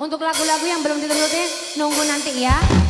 Untuk lagu-lagu yang belum dituruti, nunggu nanti ya.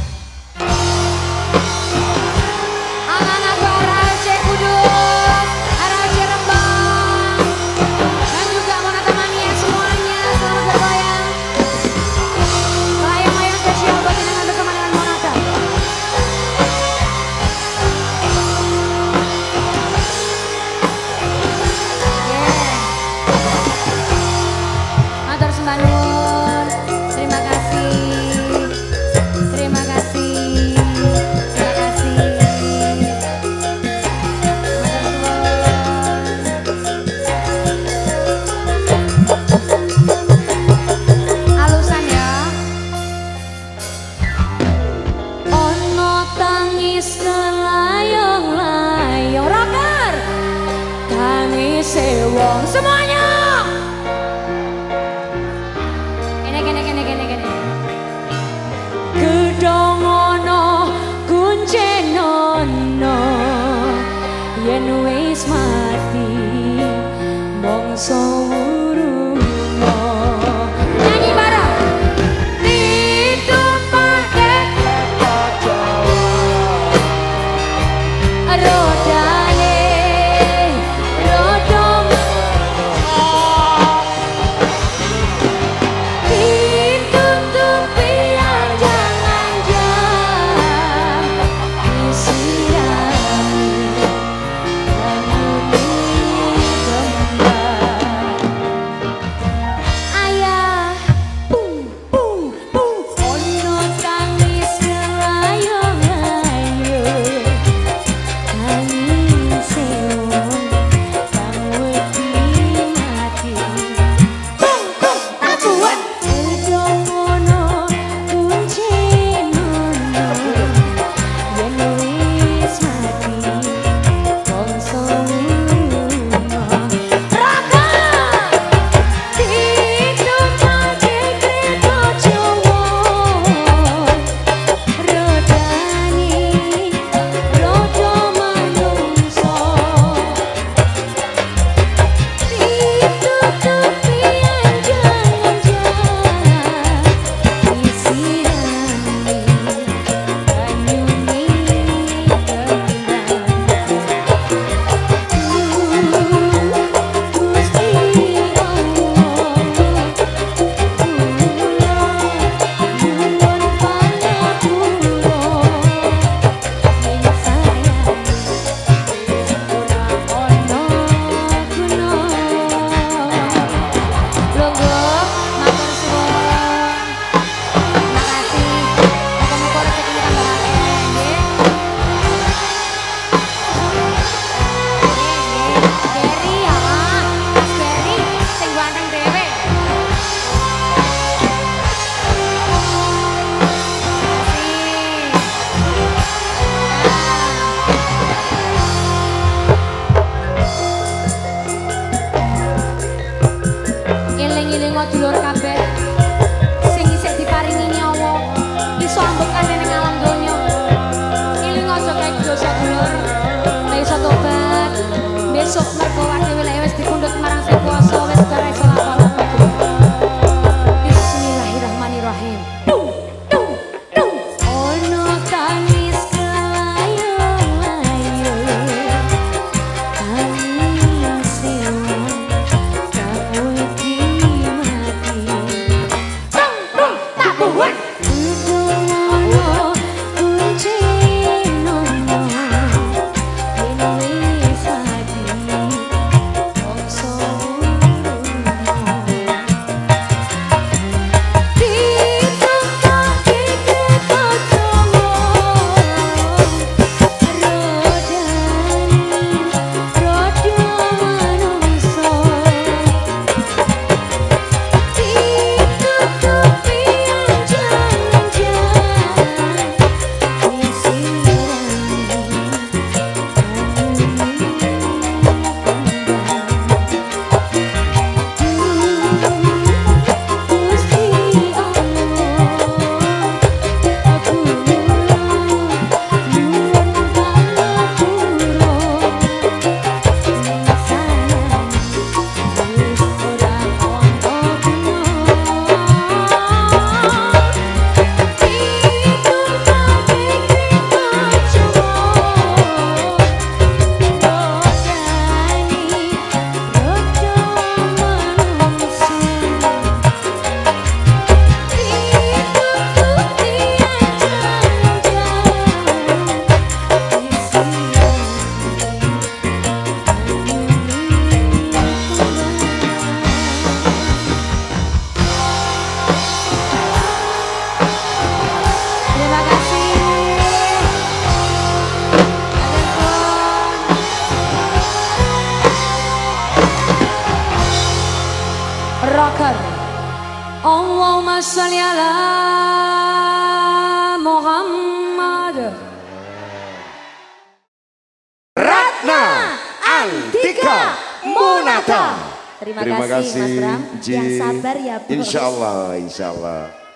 Yang sabar ya Bos. Insya Allah, insya Allah.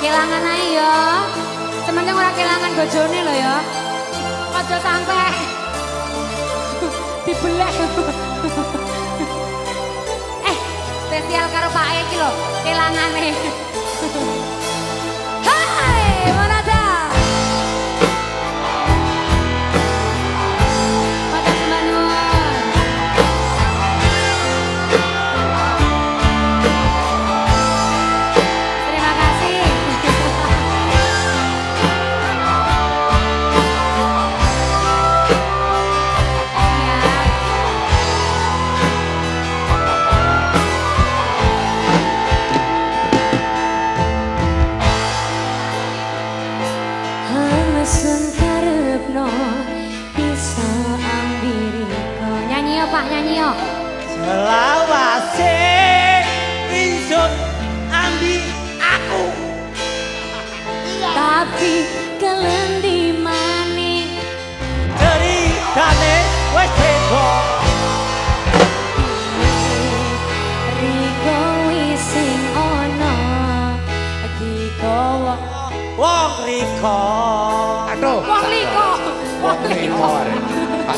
Kelangan ae ya. Sementing ora kelangan bojone lho ya. aja sampai dibelah. eh, spesial karo Pak Eki lho, kelangane.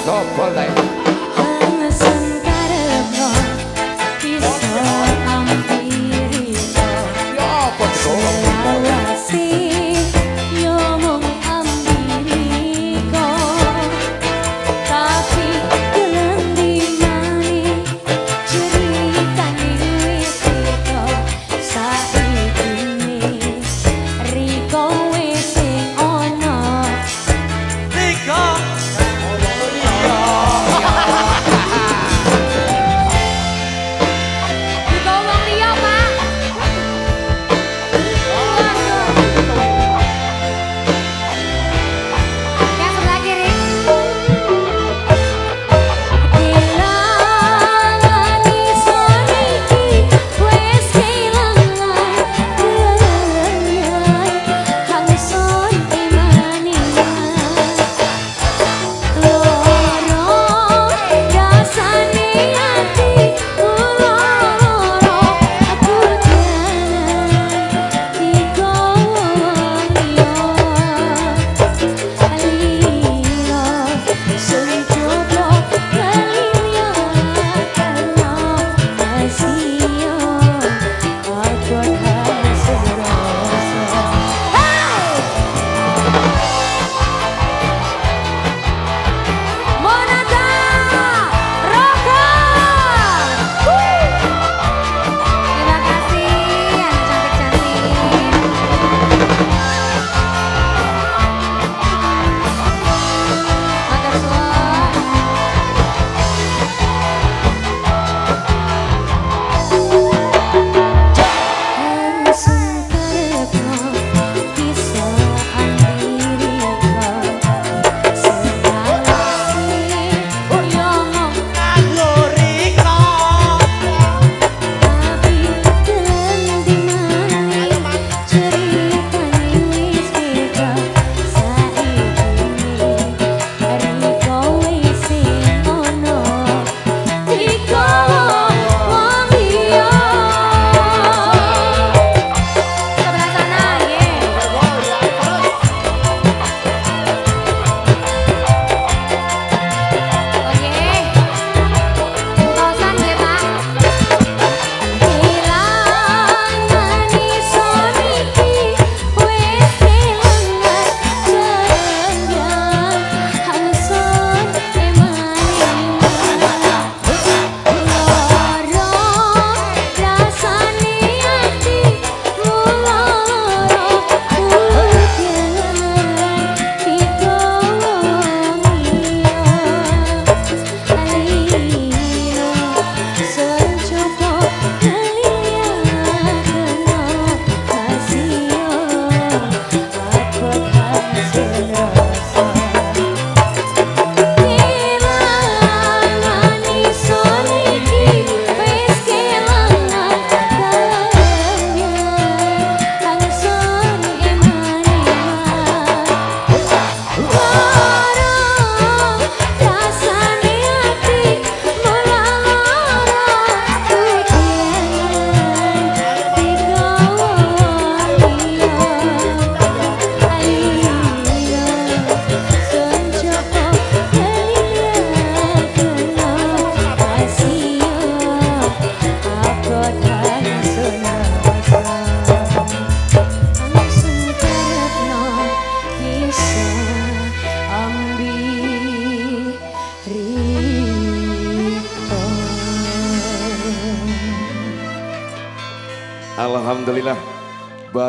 no up all.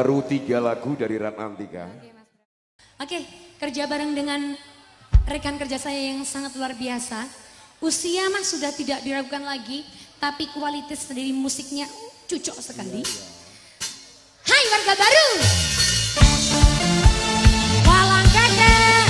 baru tiga lagu dari Ran Antika. Oke, kerja bareng dengan rekan kerja saya yang sangat luar biasa. Usia mah sudah tidak diragukan lagi, tapi kualitas dari musiknya cocok sekali. Iya, iya. Hai warga baru! Walang kakek,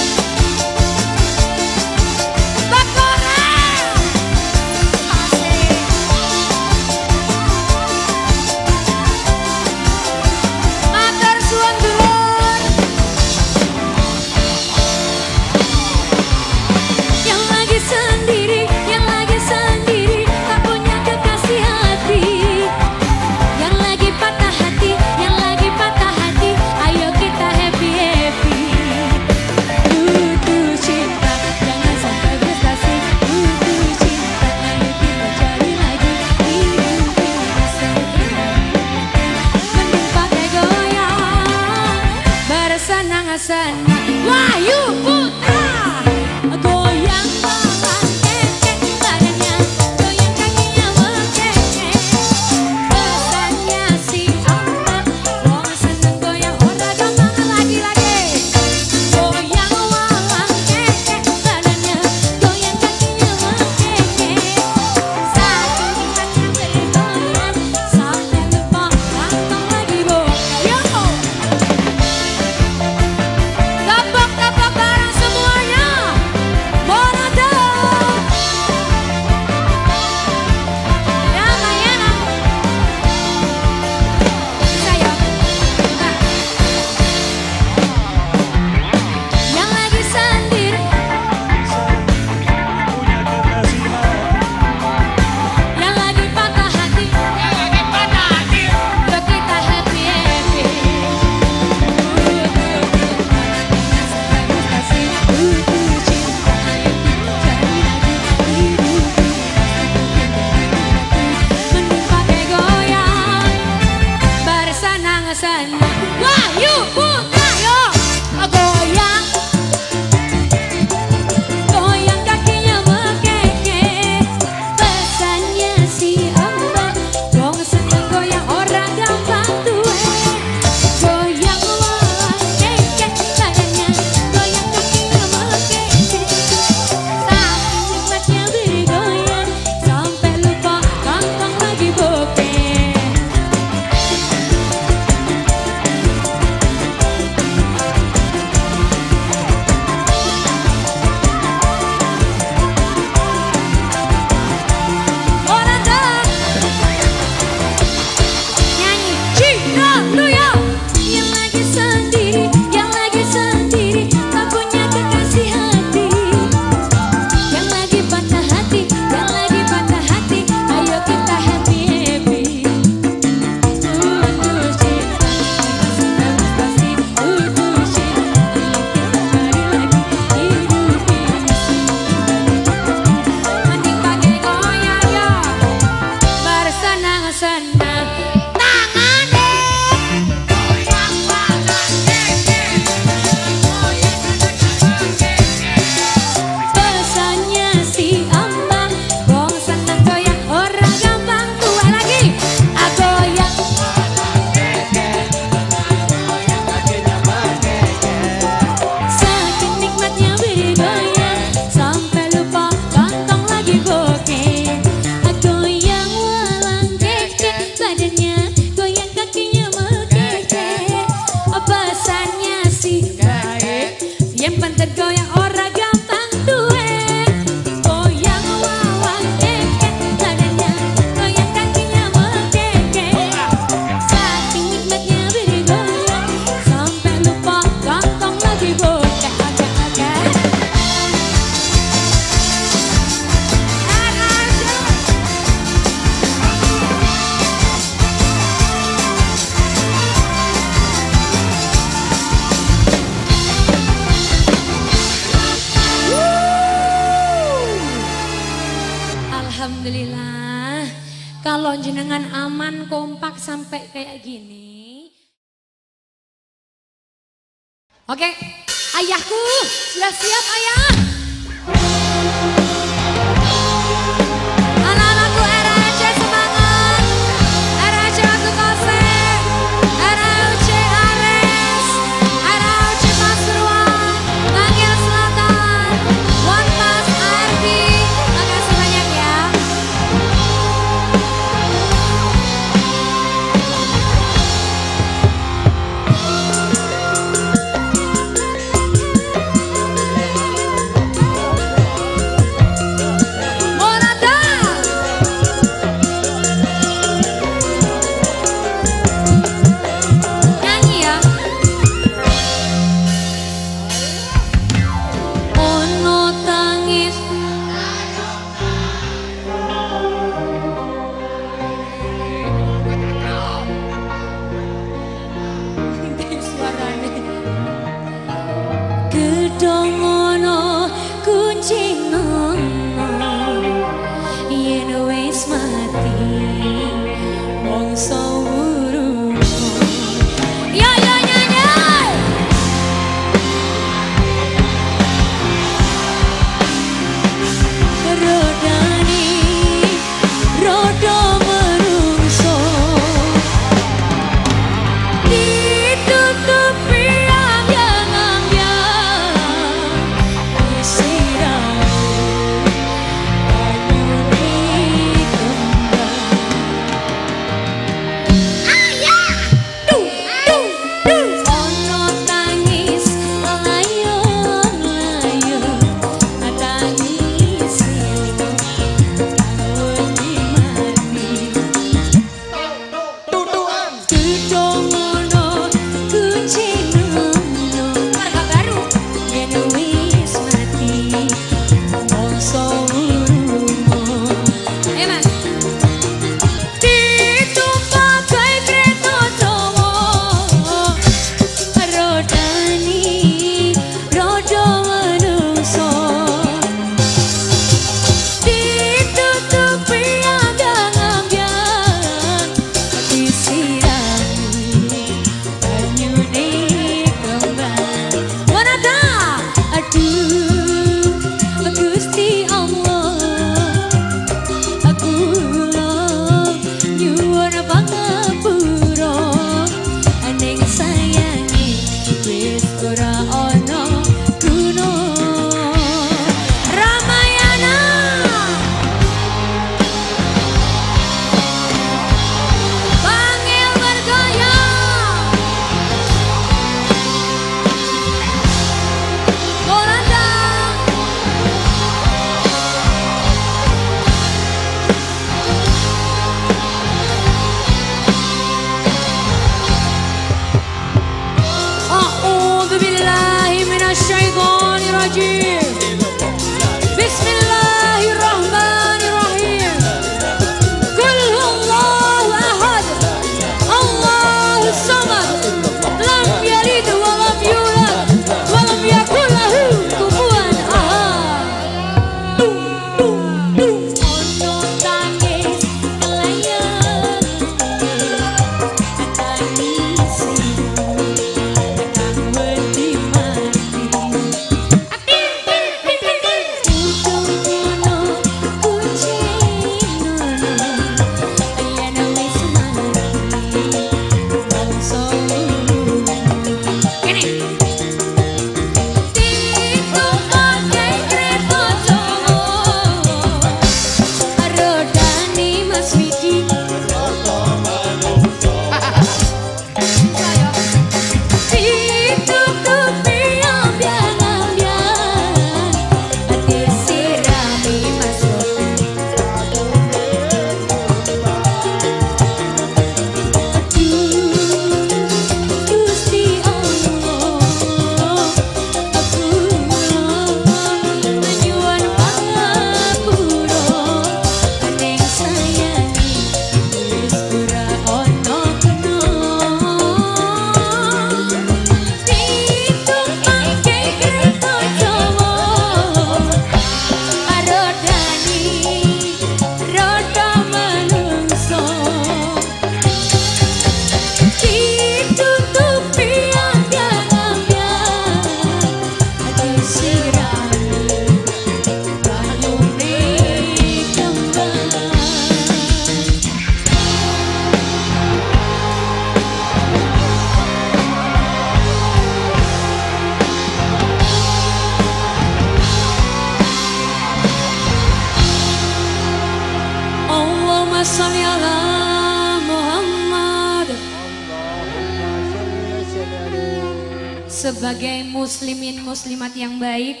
yang baik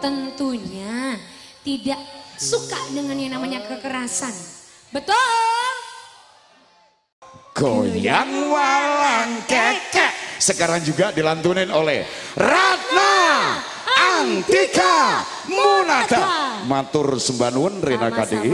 tentunya tidak suka dengan yang namanya kekerasan. Betul? Goyang walang kekek. Sekarang juga dilantunin oleh Ratna Antika Munata. Matur sembanun Rina KDI.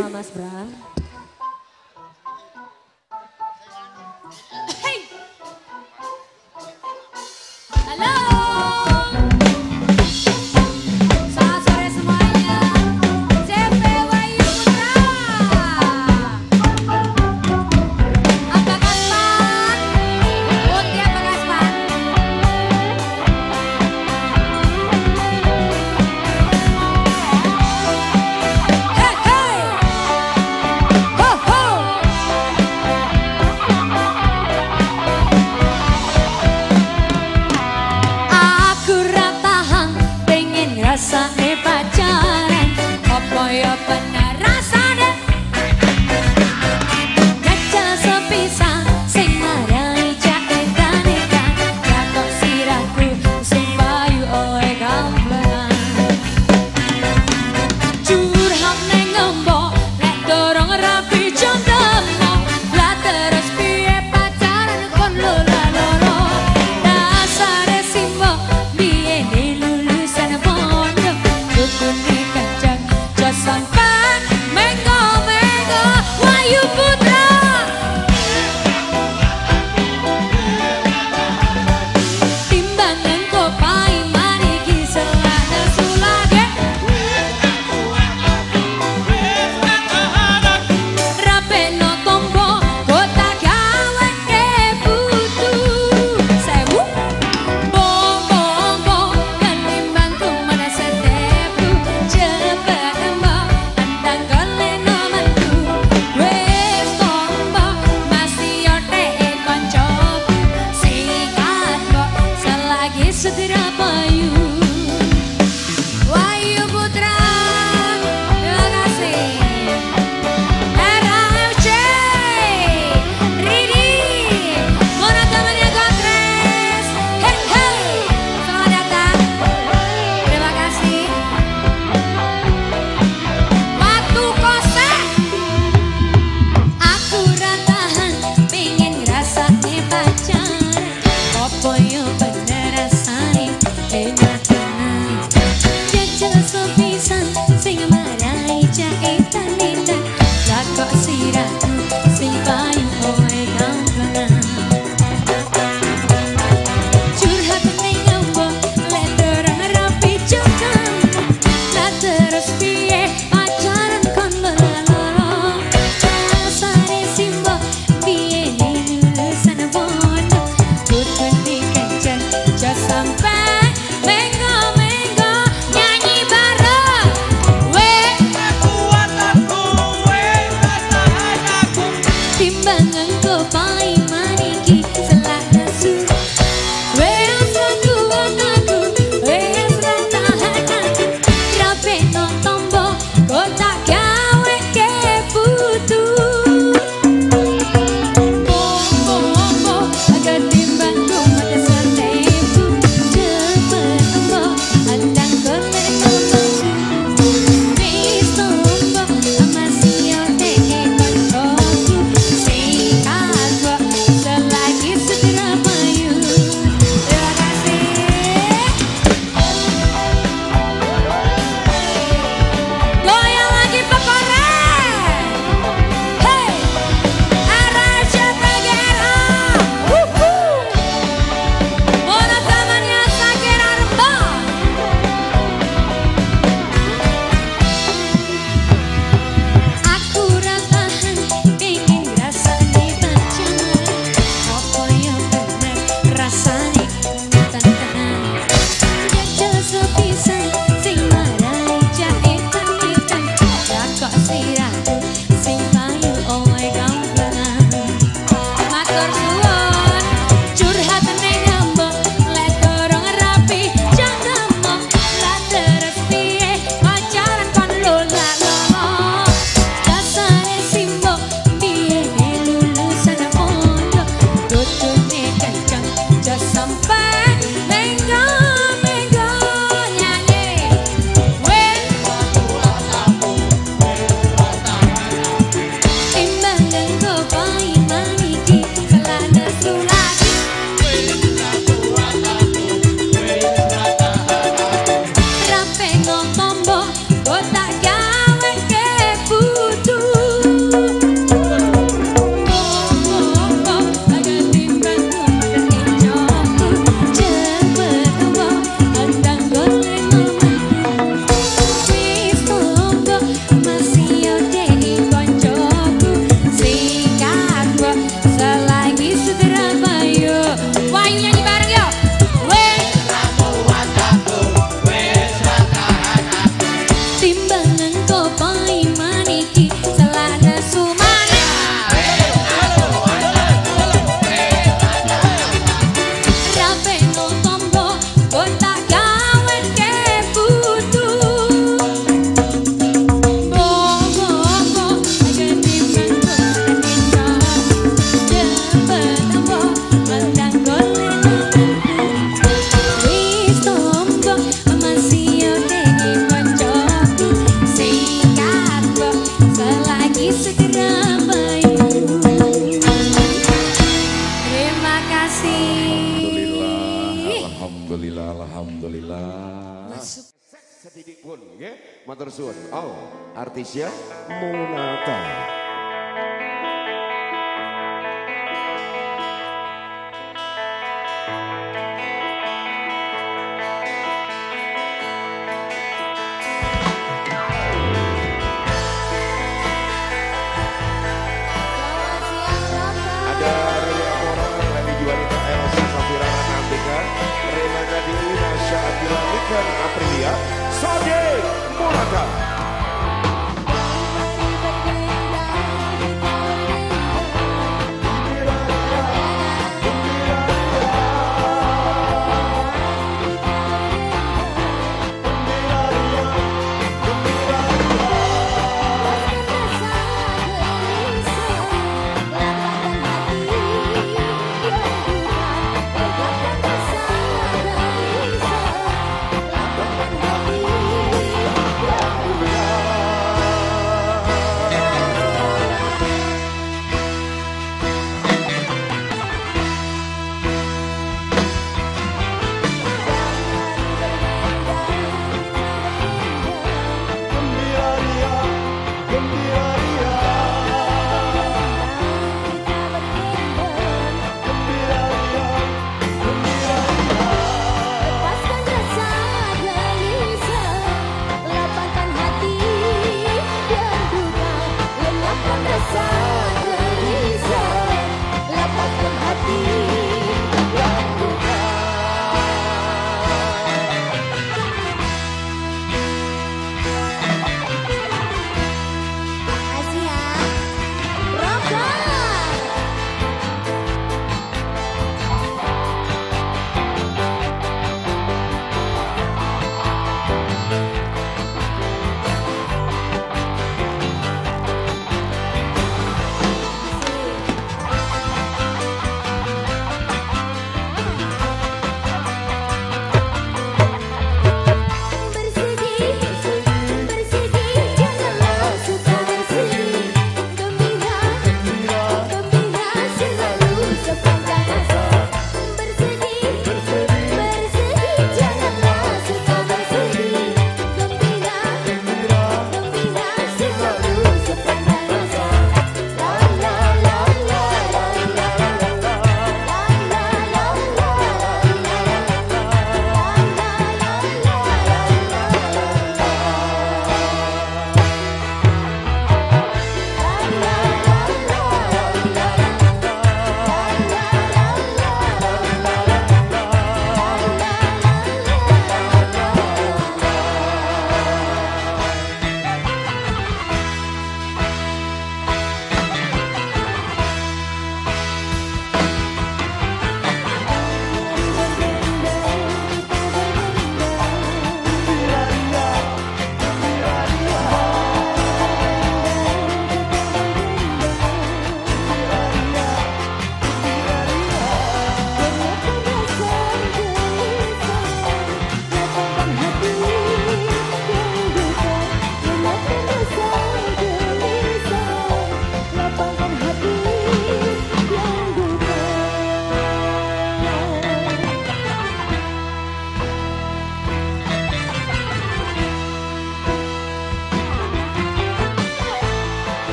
Artisnya Monata.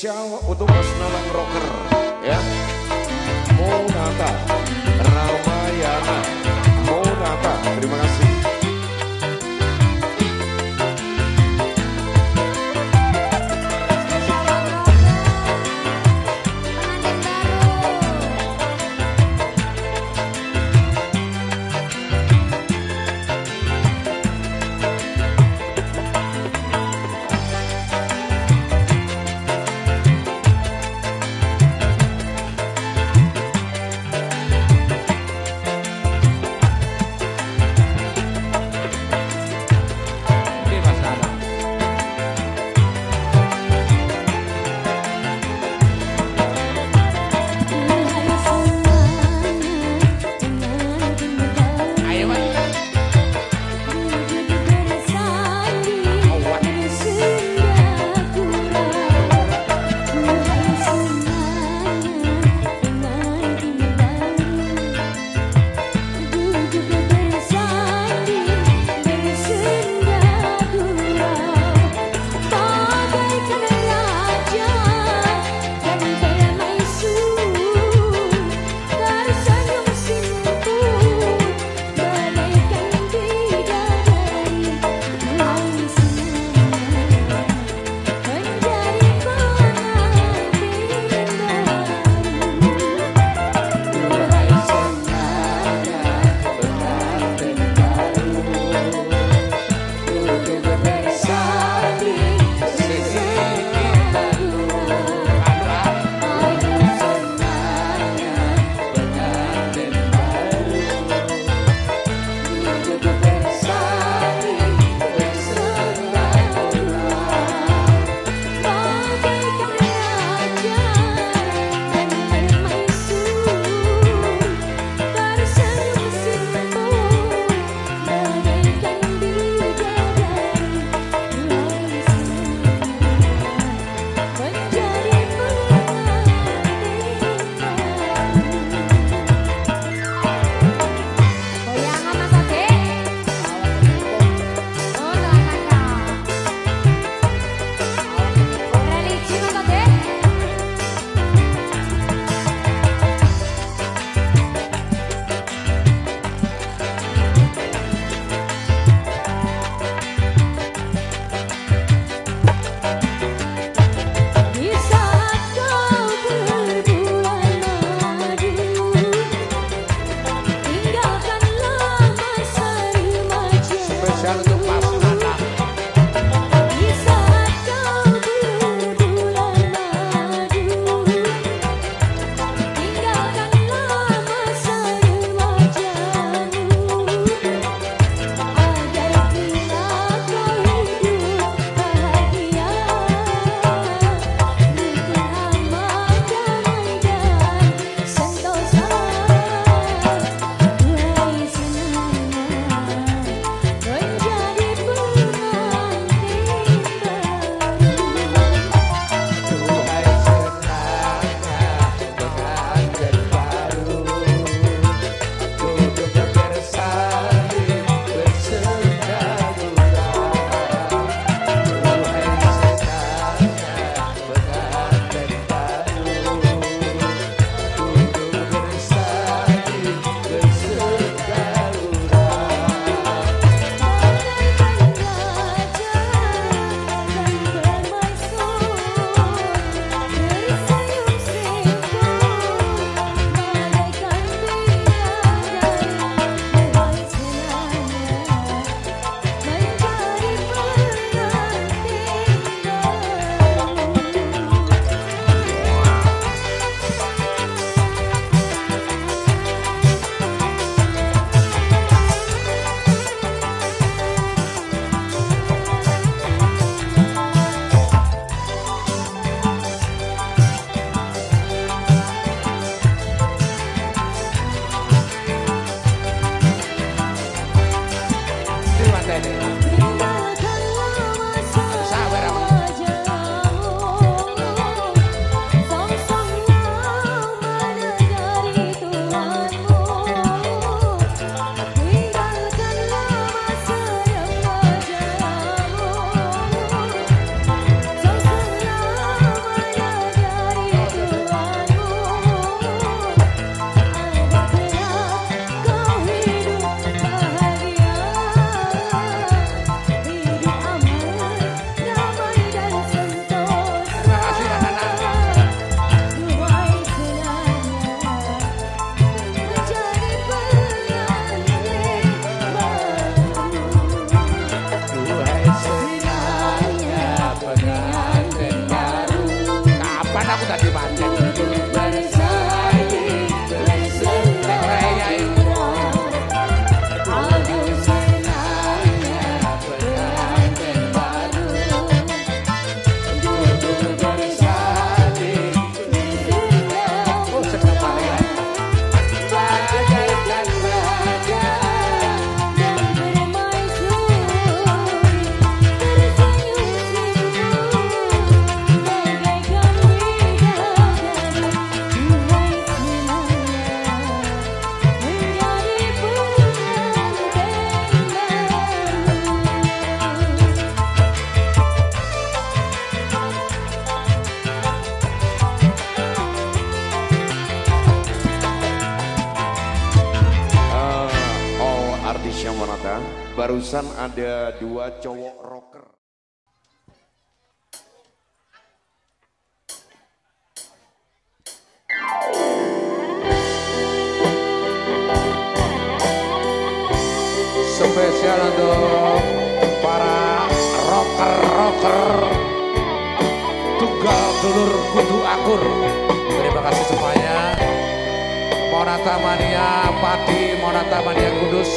Untuk Mas Nalang Spesial untuk Terima Barusan ada dua cowok rocker. Spesial untuk para rocker-rocker Tunggal dulur kudu akur. Terima kasih semuanya. Monata Mania Pati, Monata Mania Kudus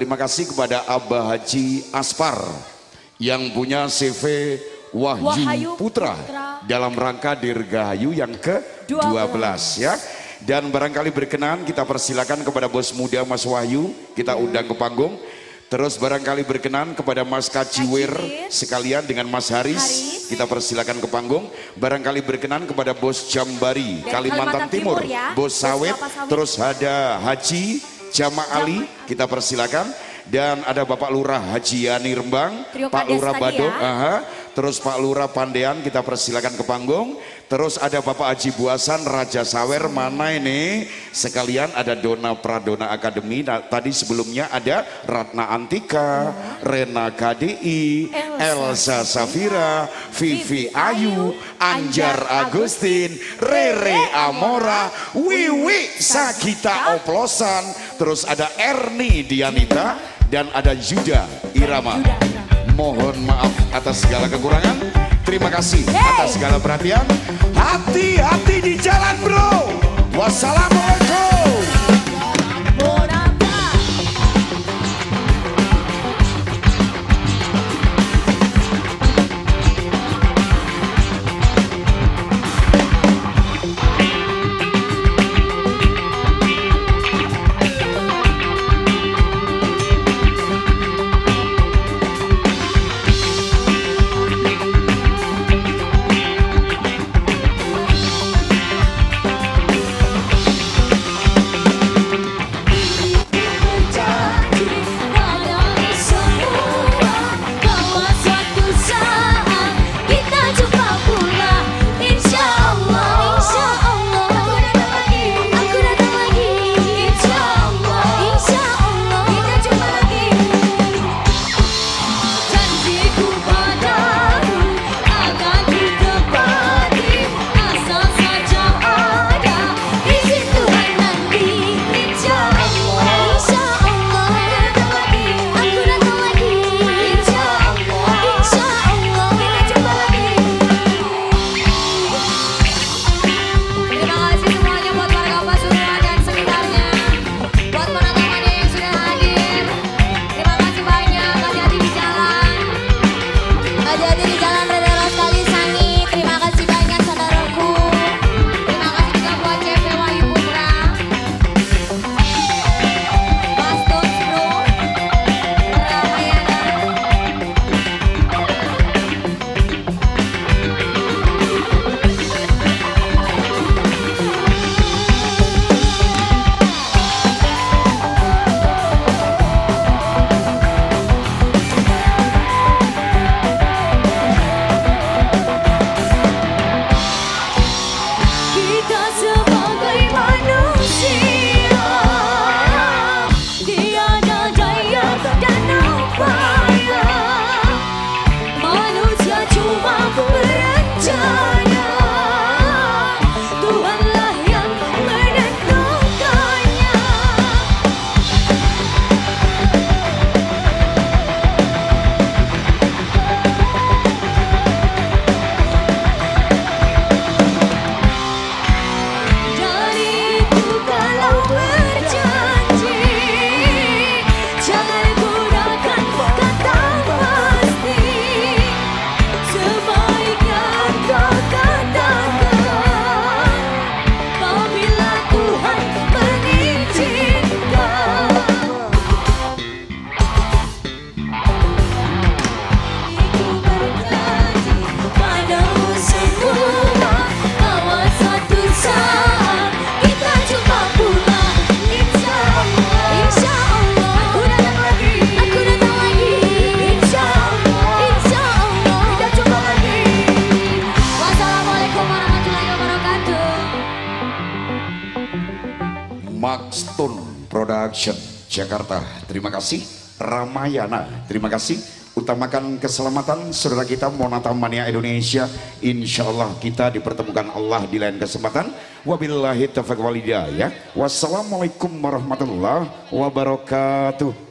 Berterima kasih kepada Abah Haji Aspar yang punya CV Wahyu, Wahyu Putra, Putra. dalam rangka Dirgahayu yang ke-12 ya. Dan barangkali berkenan kita persilakan kepada bos muda Mas Wahyu, kita undang ke panggung. Terus barangkali berkenan kepada Mas Kaciwir sekalian dengan Mas Haris, Haris. kita persilakan ke panggung. Barangkali berkenan kepada Bos Jambari Dari Kalimantan, Kalimantan Timur, Timur ya. Bos sawit. terus ada Haji Jama Ali, kita persilakan. Dan ada Bapak Lurah Haji Yani Rembang, Trio Pak Lurah Badung, ya. aha. terus Pak Lurah Pandean kita persilakan ke panggung. Terus ada Bapak Haji Buasan Raja Sawer mana ini? Sekalian ada Dona Pradona Akademi. Nah, tadi sebelumnya ada Ratna Antika, Rena KDI, Elsa Safira, Vivi Ayu, Anjar Agustin, Rere Amora, Wiwi Sakita Oplosan, terus ada Erni Dianita dan ada Yuda Irama. Mohon maaf atas segala kekurangan. Terima kasih atas segala perhatian. Hati-hati di jalan bro. Wassalamualaikum. Kasih. Ramayana. Terima kasih. Utamakan keselamatan saudara kita Monata Mania Indonesia. Insya Allah kita dipertemukan Allah di lain kesempatan. Wabillahi taufiq walhidayah. Wassalamualaikum warahmatullahi wabarakatuh.